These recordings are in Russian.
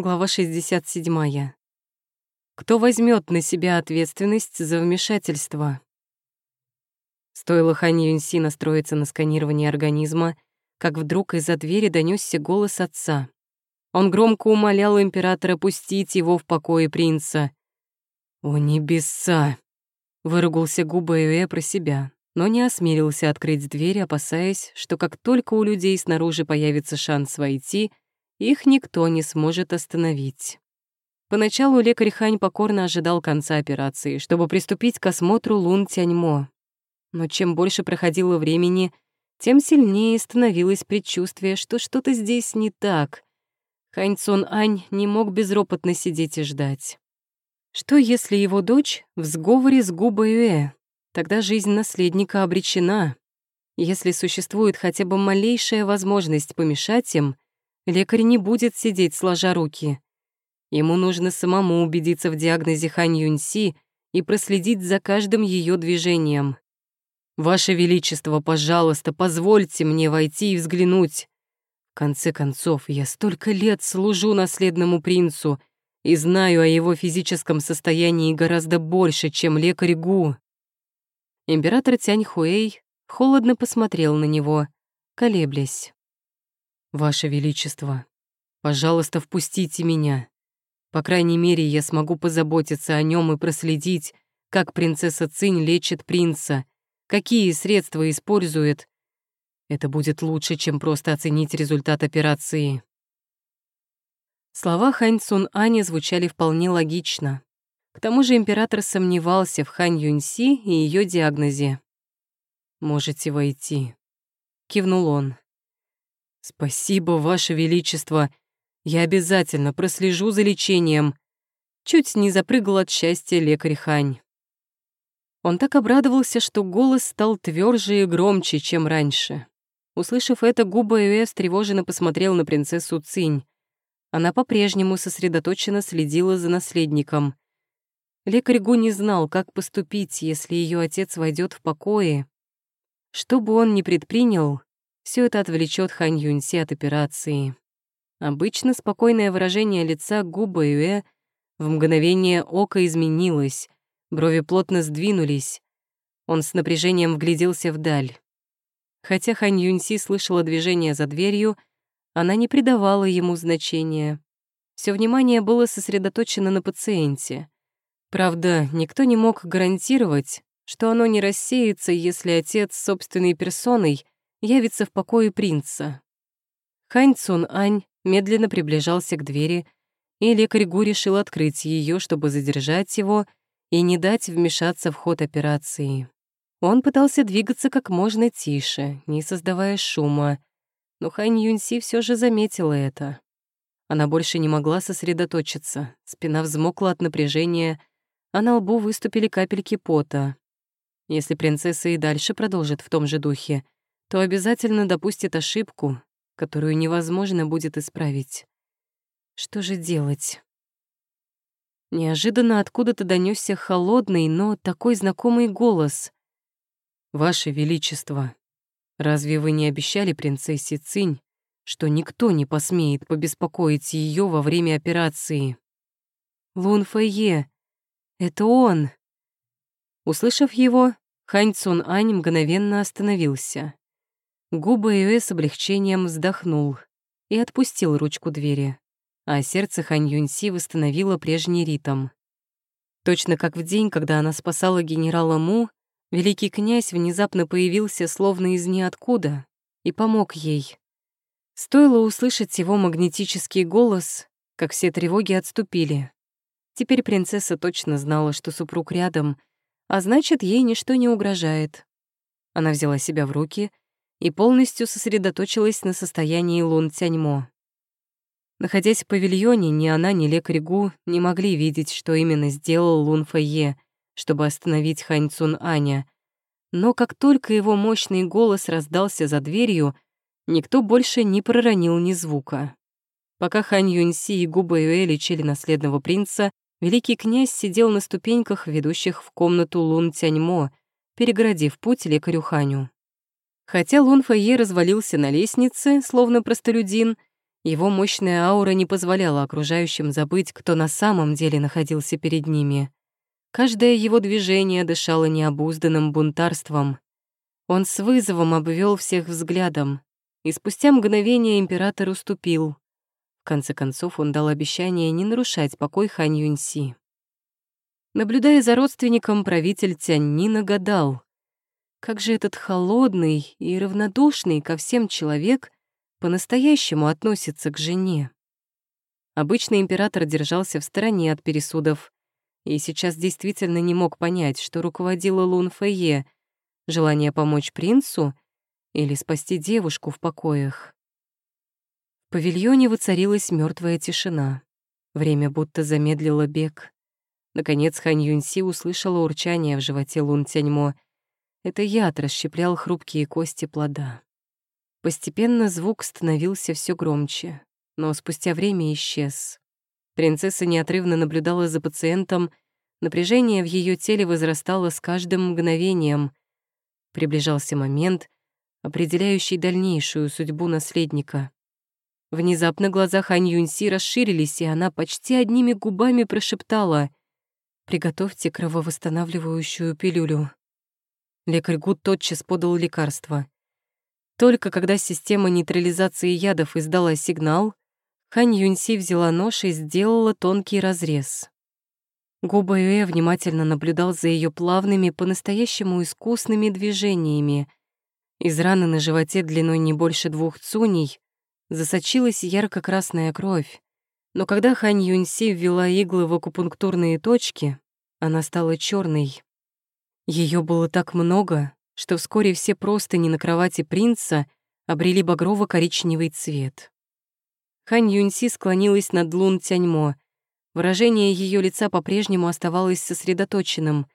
Глава 67. Кто возьмет на себя ответственность за вмешательство? Стоило Хань Юньси настроиться на сканирование организма, как вдруг из-за двери донесся голос отца. Он громко умолял императора пустить его в покое принца. «О небеса!» — выругался губы Эве про себя, но не осмелился открыть дверь, опасаясь, что как только у людей снаружи появится шанс войти — их никто не сможет остановить. Поначалу лекарь Хань покорно ожидал конца операции, чтобы приступить к осмотру Лун Тяньмо. Но чем больше проходило времени, тем сильнее становилось предчувствие, что что-то здесь не так. Хань Цун Ань не мог безропотно сидеть и ждать. Что если его дочь в сговоре с Губа Юэ? Тогда жизнь наследника обречена. Если существует хотя бы малейшая возможность помешать им — Лекарь не будет сидеть сложа руки. Ему нужно самому убедиться в диагнозе Хань Юньси и проследить за каждым ее движением. «Ваше Величество, пожалуйста, позвольте мне войти и взглянуть. В конце концов, я столько лет служу наследному принцу и знаю о его физическом состоянии гораздо больше, чем лекарь Гу». Император Тянь Хуэй холодно посмотрел на него, колеблясь. «Ваше Величество, пожалуйста, впустите меня. По крайней мере, я смогу позаботиться о нем и проследить, как принцесса Цинь лечит принца, какие средства использует. Это будет лучше, чем просто оценить результат операции». Слова Хань Цун Ани звучали вполне логично. К тому же император сомневался в Хань Юньси и ее диагнозе. «Можете войти», — кивнул он. «Спасибо, Ваше Величество. Я обязательно прослежу за лечением». Чуть не запрыгал от счастья лекарь Хань. Он так обрадовался, что голос стал тверже и громче, чем раньше. Услышав это, губа Юэ встревоженно посмотрел на принцессу Цинь. Она по-прежнему сосредоточенно следила за наследником. Лекарь Гу не знал, как поступить, если ее отец войдет в покое. Что бы он ни предпринял, все это отвлечет Хань Юньси от операции. Обычно спокойное выражение лица Губа Юэ в мгновение ока изменилось, брови плотно сдвинулись. Он с напряжением вгляделся вдаль. Хотя Хань Юньси слышала движение за дверью, она не придавала ему значения. Все внимание было сосредоточено на пациенте. Правда, никто не мог гарантировать, что оно не рассеется, если отец собственной персоной — явится в покое принца. Хань Цун Ань медленно приближался к двери, и лекарь Гу решил открыть ее, чтобы задержать его и не дать вмешаться в ход операции. Он пытался двигаться как можно тише, не создавая шума, но Хань Юньси все же заметила это. Она больше не могла сосредоточиться, спина взмокла от напряжения, а на лбу выступили капельки пота. Если принцесса и дальше продолжит в том же духе, то обязательно допустит ошибку, которую невозможно будет исправить. Что же делать? Неожиданно откуда-то донесся холодный, но такой знакомый голос. «Ваше Величество, разве вы не обещали принцессе Цинь, что никто не посмеет побеспокоить ее во время операции?» «Лун Фэйе, это он!» Услышав его, Хань Цун Ань мгновенно остановился. Губы Юэ с облегчением вздохнул и отпустил ручку двери, а сердце Хань Юньси восстановило прежний ритм. Точно как в день, когда она спасала генерала Му, великий князь внезапно появился словно из ниоткуда и помог ей. Стоило услышать его магнетический голос, как все тревоги отступили. Теперь принцесса точно знала, что супруг рядом, а значит, ей ничто не угрожает. Она взяла себя в руки — и полностью сосредоточилась на состоянии Лун Тяньмо. Находясь в павильоне, ни она, ни лекарь Гу не могли видеть, что именно сделал Лун Фэйе, чтобы остановить Хань Цун Аня. Но как только его мощный голос раздался за дверью, никто больше не проронил ни звука. Пока Хань Юньси и Гу Бэюэ лечили наследного принца, великий князь сидел на ступеньках, ведущих в комнату Лун Тяньмо, перегородив путь лекарю Ханю. Хотя Лун развалился на лестнице, словно простолюдин, Его мощная аура не позволяла окружающим забыть, кто на самом деле находился перед ними. Каждое его движение дышало необузданным бунтарством. Он с вызовом обвел всех взглядом, и спустя мгновение император уступил. В конце концов он дал обещание не нарушать покой Хань Юньси. Наблюдая за родственником, правитель Тяньни нагадал, как же этот холодный и равнодушный ко всем человек по-настоящему относится к жене. Обычно император держался в стороне от пересудов и сейчас действительно не мог понять, что руководила Лун Фэйе — желание помочь принцу или спасти девушку в покоях. В павильоне воцарилась мертвая тишина. Время будто замедлило бег. Наконец Хань Юньси услышала урчание в животе Лун Тяньмо. Это яд расщеплял хрупкие кости плода. Постепенно звук становился все громче, но спустя время исчез. Принцесса неотрывно наблюдала за пациентом, напряжение в ее теле возрастало с каждым мгновением. Приближался момент, определяющий дальнейшую судьбу наследника. Внезапно глаза Хань Юньси расширились, и она почти одними губами прошептала «Приготовьте крововосстанавливающую пилюлю». Лекарь Гуд тотчас подал лекарство. Только когда система нейтрализации ядов издала сигнал, Хань Юньси взяла нож и сделала тонкий разрез. Губа Юэ внимательно наблюдал за ее плавными, по-настоящему искусными движениями. Из раны на животе длиной не больше двух цуней засочилась ярко-красная кровь. Но когда Хань Юньси ввела иглы в акупунктурные точки, она стала черной. Ее было так много, что вскоре все простыни на кровати принца обрели багрово-коричневый цвет. Хань Юньси склонилась над Лун Тяньмо. Выражение ее лица по-прежнему оставалось сосредоточенным.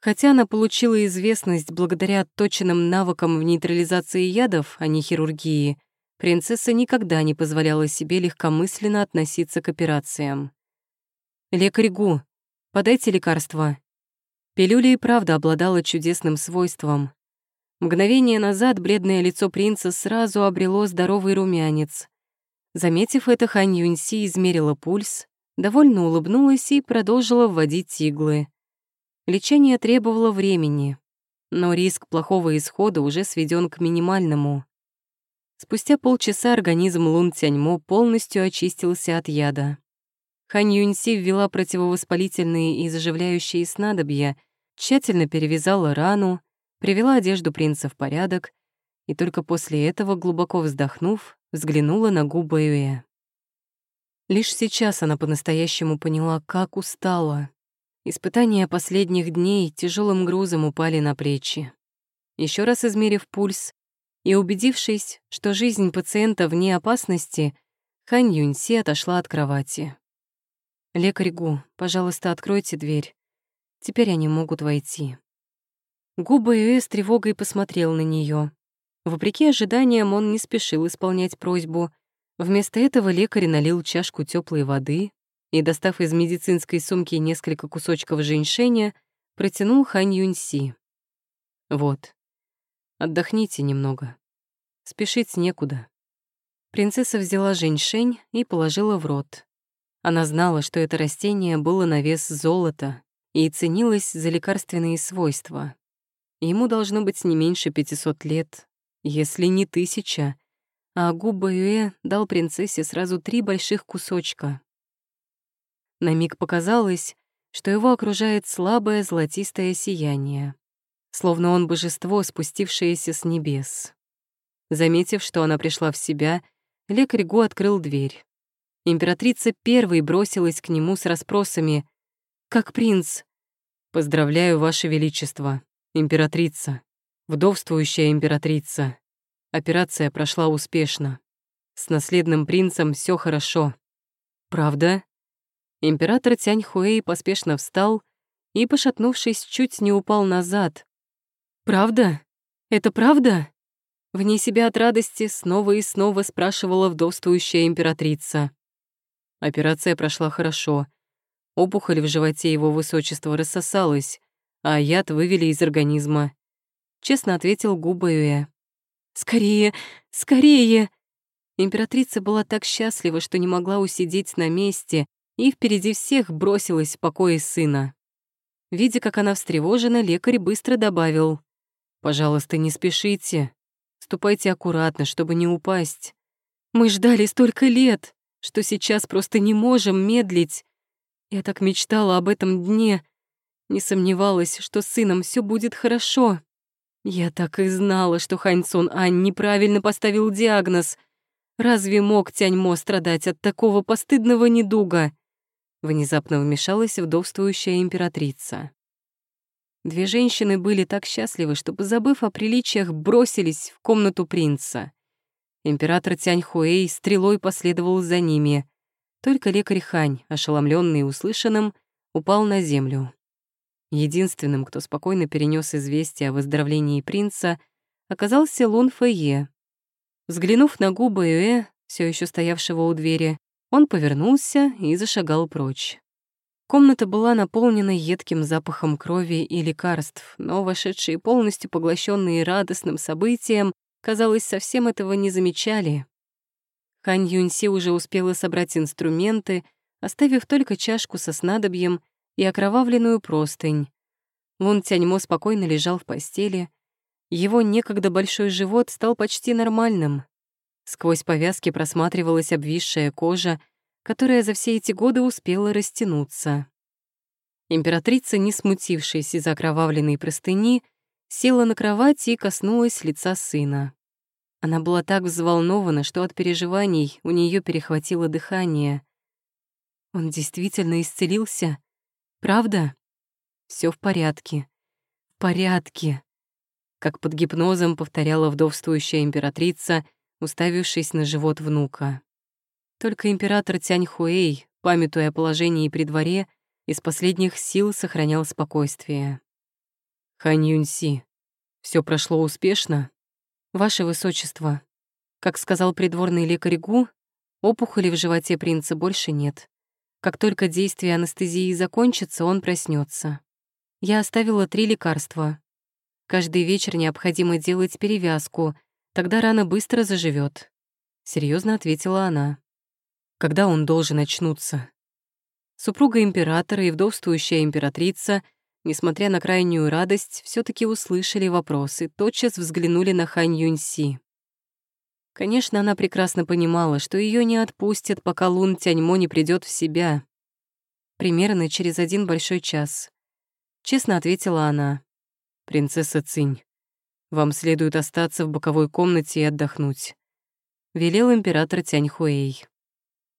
Хотя она получила известность благодаря отточенным навыкам в нейтрализации ядов, а не хирургии, принцесса никогда не позволяла себе легкомысленно относиться к операциям. «Лекарь Гу, подайте лекарство». Пилюля и правда обладала чудесным свойством. Мгновение назад бледное лицо принца сразу обрело здоровый румянец. Заметив это, Хань Юньси измерила пульс, довольно улыбнулась и продолжила вводить иглы. Лечение требовало времени, но риск плохого исхода уже сведен к минимальному. Спустя полчаса организм Лун Тяньмо полностью очистился от яда. Хань Юньси ввела противовоспалительные и заживляющие снадобья, тщательно перевязала рану, привела одежду принца в порядок и только после этого, глубоко вздохнув, взглянула на губы Юэ. Лишь сейчас она по-настоящему поняла, как устала. Испытания последних дней тяжелым грузом упали на плечи. Еще раз измерив пульс и убедившись, что жизнь пациента вне опасности, Хань Юньси отошла от кровати. «Лекарь Гу, пожалуйста, откройте дверь. Теперь они могут войти». Губа Юэ с тревогой посмотрел на нее. Вопреки ожиданиям, он не спешил исполнять просьбу. Вместо этого лекарь налил чашку теплой воды и, достав из медицинской сумки несколько кусочков женьшеня, протянул Хань Юньси. «Вот, отдохните немного. Спешить некуда». Принцесса взяла женьшень и положила в рот. Она знала, что это растение было на вес золота и ценилось за лекарственные свойства. Ему должно быть не меньше 500 лет, если не тысяча. А Губа Юэ дал принцессе сразу три больших кусочка. На миг показалось, что его окружает слабое золотистое сияние, словно он божество, спустившееся с небес. Заметив, что она пришла в себя, лекарь Гу открыл дверь. Императрица первой бросилась к нему с расспросами. «Как принц?» «Поздравляю, Ваше Величество», Императрица. Вдовствующая императрица. Операция прошла успешно. С наследным принцем все хорошо. Правда? Император Тянь Хуэй поспешно встал и, пошатнувшись, чуть не упал назад. «Правда? Это правда?» Вне себя от радости снова и снова спрашивала вдовствующая императрица. Операция прошла хорошо. Опухоль в животе его высочества рассосалась, а яд вывели из организма. Честно ответил Губа Юэ. «Скорее, скорее!» Императрица была так счастлива, что не могла усидеть на месте и впереди всех бросилась в покое сына. Видя, как она встревожена, лекарь быстро добавил. «Пожалуйста, не спешите. Ступайте аккуратно, чтобы не упасть. Мы ждали столько лет, что сейчас просто не можем медлить. Я так мечтала об этом дне. Не сомневалась, что с сыном все будет хорошо. Я так и знала, что Ханьцун Ань неправильно поставил диагноз. Разве мог Тяньмо страдать от такого постыдного недуга? Внезапно вмешалась вдовствующая императрица. Две женщины были так счастливы, что, позабыв о приличиях, бросились в комнату принца. Император Тяньхуэй стрелой последовал за ними. Только лекарь Хань, ошеломленный услышанным, упал на землю. Единственным, кто спокойно перенес известие о выздоровлении принца, оказался Лун Фэйе. Взглянув на губы Юэ, все еще стоявшего у двери, он повернулся и зашагал прочь. Комната была наполнена едким запахом крови и лекарств, но вошедшие полностью поглощенные радостным событием, казалось, совсем этого не замечали. Хань Юньси уже успела собрать инструменты, оставив только чашку со снадобьем и окровавленную простынь. Лун Тяньмо спокойно лежал в постели. Его некогда большой живот стал почти нормальным. Сквозь повязки просматривалась обвисшая кожа, которая за все эти годы успела растянуться. Императрица, не смутившись из окровавленной простыни, села на кровати и коснулась лица сына. Она была так взволнована, что от переживаний у нее перехватило дыхание. Он действительно исцелился? Правда? Все в порядке. В порядке. Как под гипнозом повторяла вдовствующая императрица, уставившись на живот внука. Только император Тянь Хуэй, памятуя о положении при дворе, из последних сил сохранял спокойствие. «Хань Юньси, все прошло успешно?» «Ваше Высочество, как сказал придворный лекарь Гу, опухоли в животе принца больше нет. Как только действие анестезии закончится, он проснется. Я оставила три лекарства. Каждый вечер необходимо делать перевязку, тогда рана быстро заживет. Серьезно ответила она когда он должен очнуться. Супруга императора и вдовствующая императрица, несмотря на крайнюю радость, все таки услышали вопросы, тотчас взглянули на Хань Юньси. Конечно, она прекрасно понимала, что ее не отпустят, пока Лун Тяньмо не придет в себя. Примерно через один большой час. Честно ответила она. «Принцесса Цинь, вам следует остаться в боковой комнате и отдохнуть», — велел император Тяньхуэй.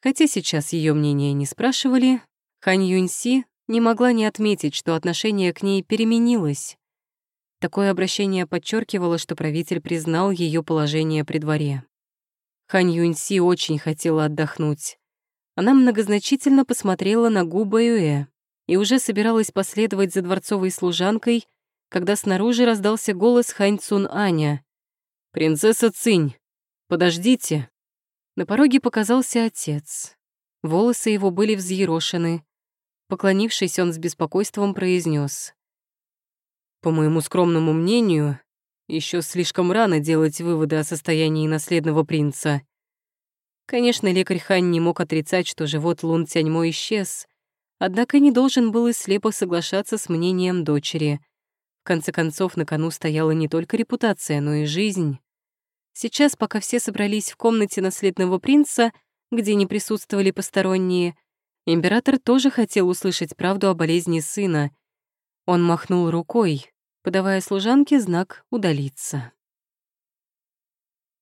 Хотя сейчас ее мнение не спрашивали, Хань Юньси не могла не отметить, что отношение к ней переменилось. Такое обращение подчеркивало, что правитель признал ее положение при дворе. Хань Юньси очень хотела отдохнуть. Она многозначительно посмотрела на губы Юэ и уже собиралась последовать за дворцовой служанкой, когда снаружи раздался голос Хань Цун Аня. «Принцесса Цинь, подождите!» На пороге показался отец. Волосы его были взъерошены. Поклонившись, он с беспокойством произнес: «По моему скромному мнению, еще слишком рано делать выводы о состоянии наследного принца». Конечно, лекарь Хань не мог отрицать, что живот Лун Тяньмо исчез, однако не должен был и слепо соглашаться с мнением дочери. В конце концов, на кону стояла не только репутация, но и жизнь. Сейчас, пока все собрались в комнате наследного принца, где не присутствовали посторонние, император тоже хотел услышать правду о болезни сына. Он махнул рукой, подавая служанке знак «удалиться».